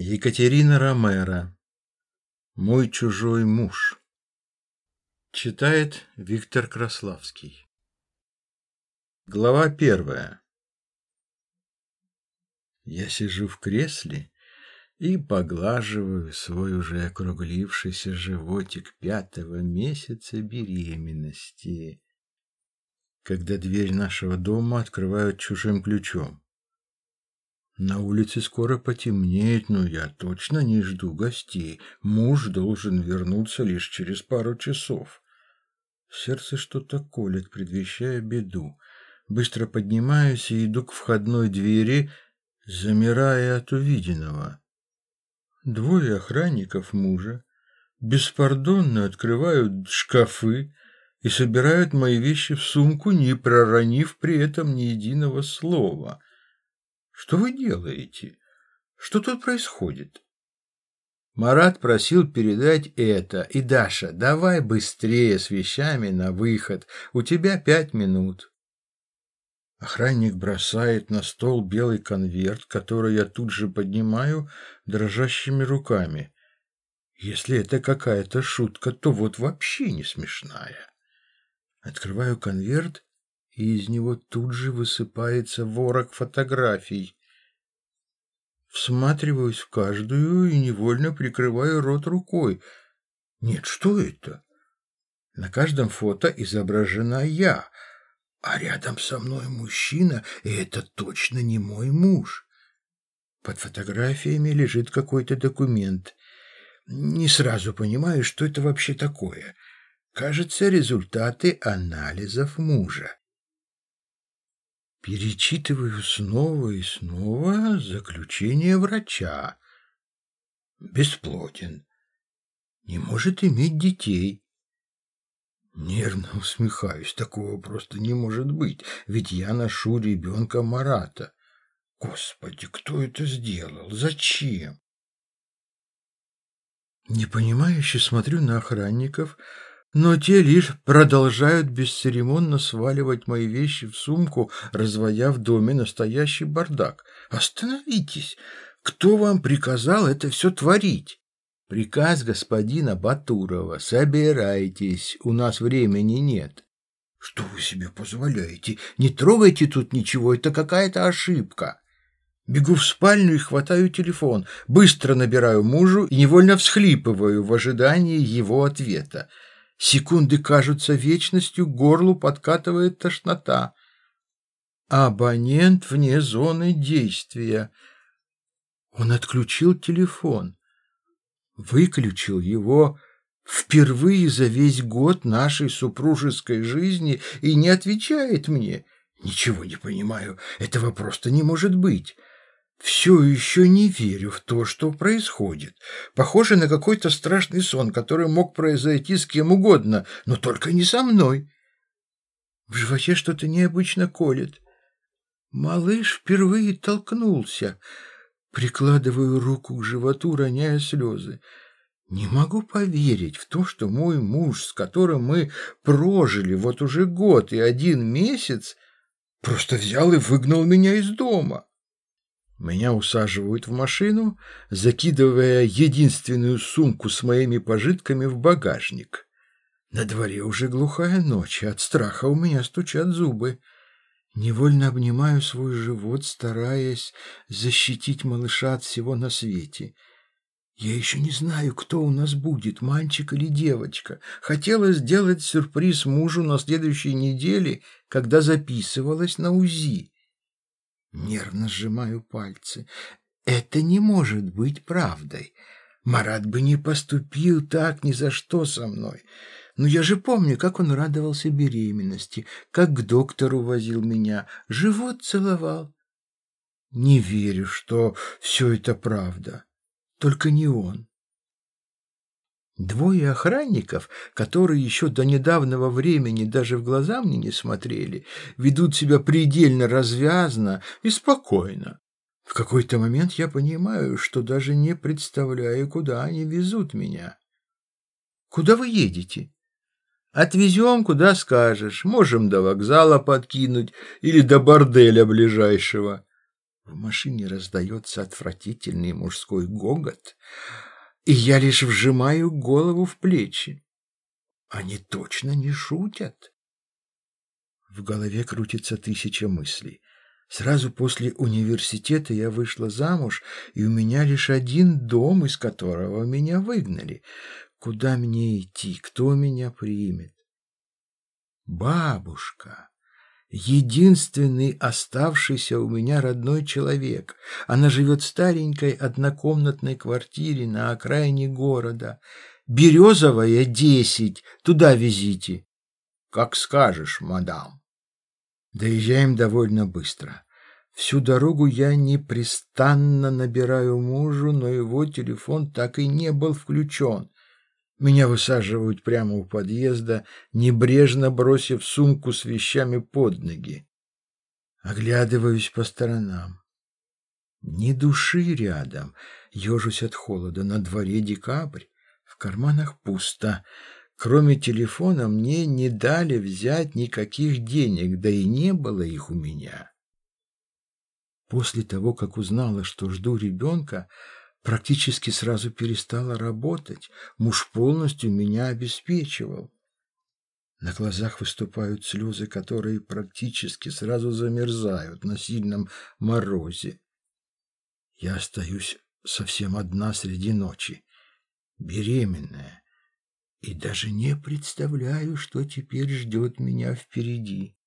Екатерина Ромеро. Мой чужой муж. Читает Виктор Краславский. Глава первая. Я сижу в кресле и поглаживаю свой уже округлившийся животик пятого месяца беременности, когда дверь нашего дома открывают чужим ключом. На улице скоро потемнеет, но я точно не жду гостей. Муж должен вернуться лишь через пару часов. Сердце что-то колет, предвещая беду. Быстро поднимаюсь и иду к входной двери, замирая от увиденного. Двое охранников мужа беспардонно открывают шкафы и собирают мои вещи в сумку, не проронив при этом ни единого слова — что вы делаете? Что тут происходит? Марат просил передать это. И, Даша, давай быстрее с вещами на выход. У тебя пять минут. Охранник бросает на стол белый конверт, который я тут же поднимаю дрожащими руками. Если это какая-то шутка, то вот вообще не смешная. Открываю конверт и из него тут же высыпается ворог фотографий. Всматриваюсь в каждую и невольно прикрываю рот рукой. Нет, что это? На каждом фото изображена я, а рядом со мной мужчина, и это точно не мой муж. Под фотографиями лежит какой-то документ. Не сразу понимаю, что это вообще такое. Кажется, результаты анализов мужа. Перечитываю снова и снова заключение врача. Бесплоден. Не может иметь детей. Нервно усмехаюсь. Такого просто не может быть, ведь я ношу ребенка Марата. Господи, кто это сделал? Зачем? Непонимающе смотрю на охранников, но те лишь продолжают бесцеремонно сваливать мои вещи в сумку, разводя в доме настоящий бардак. Остановитесь! Кто вам приказал это все творить? Приказ господина Батурова. Собирайтесь, у нас времени нет. Что вы себе позволяете? Не трогайте тут ничего, это какая-то ошибка. Бегу в спальню и хватаю телефон, быстро набираю мужу и невольно всхлипываю в ожидании его ответа. Секунды кажутся вечностью, горлу подкатывает тошнота. Абонент вне зоны действия. Он отключил телефон. Выключил его впервые за весь год нашей супружеской жизни и не отвечает мне. Ничего не понимаю, этого просто не может быть. Все еще не верю в то, что происходит. Похоже на какой-то страшный сон, который мог произойти с кем угодно, но только не со мной. В животе что-то необычно колет. Малыш впервые толкнулся. Прикладываю руку к животу, роняя слезы. Не могу поверить в то, что мой муж, с которым мы прожили вот уже год и один месяц, просто взял и выгнал меня из дома. Меня усаживают в машину, закидывая единственную сумку с моими пожитками в багажник. На дворе уже глухая ночь, от страха у меня стучат зубы. Невольно обнимаю свой живот, стараясь защитить малыша от всего на свете. Я еще не знаю, кто у нас будет, мальчик или девочка. Хотела сделать сюрприз мужу на следующей неделе, когда записывалась на УЗИ. Нервно сжимаю пальцы. Это не может быть правдой. Марат бы не поступил так ни за что со мной. Но я же помню, как он радовался беременности, как к доктору возил меня, живот целовал. Не верю, что все это правда. Только не он. Двое охранников, которые еще до недавнего времени даже в глаза мне не смотрели, ведут себя предельно развязно и спокойно. В какой-то момент я понимаю, что даже не представляю, куда они везут меня. «Куда вы едете?» «Отвезем, куда скажешь. Можем до вокзала подкинуть или до борделя ближайшего». В машине раздается отвратительный мужской гогот, и я лишь вжимаю голову в плечи. Они точно не шутят. В голове крутится тысяча мыслей. Сразу после университета я вышла замуж, и у меня лишь один дом, из которого меня выгнали. Куда мне идти? Кто меня примет? Бабушка. Единственный оставшийся у меня родной человек. Она живет в старенькой однокомнатной квартире на окраине города. Березовая, десять. Туда везите. Как скажешь, мадам. Доезжаем довольно быстро. Всю дорогу я непрестанно набираю мужу, но его телефон так и не был включен. Меня высаживают прямо у подъезда, небрежно бросив сумку с вещами под ноги. Оглядываюсь по сторонам. Ни души рядом, ежусь от холода, на дворе декабрь, в карманах пусто. Кроме телефона мне не дали взять никаких денег, да и не было их у меня. После того, как узнала, что жду ребенка, практически сразу перестала работать. Муж полностью меня обеспечивал. На глазах выступают слезы, которые практически сразу замерзают на сильном морозе. Я остаюсь совсем одна среди ночи, беременная, и даже не представляю, что теперь ждет меня впереди.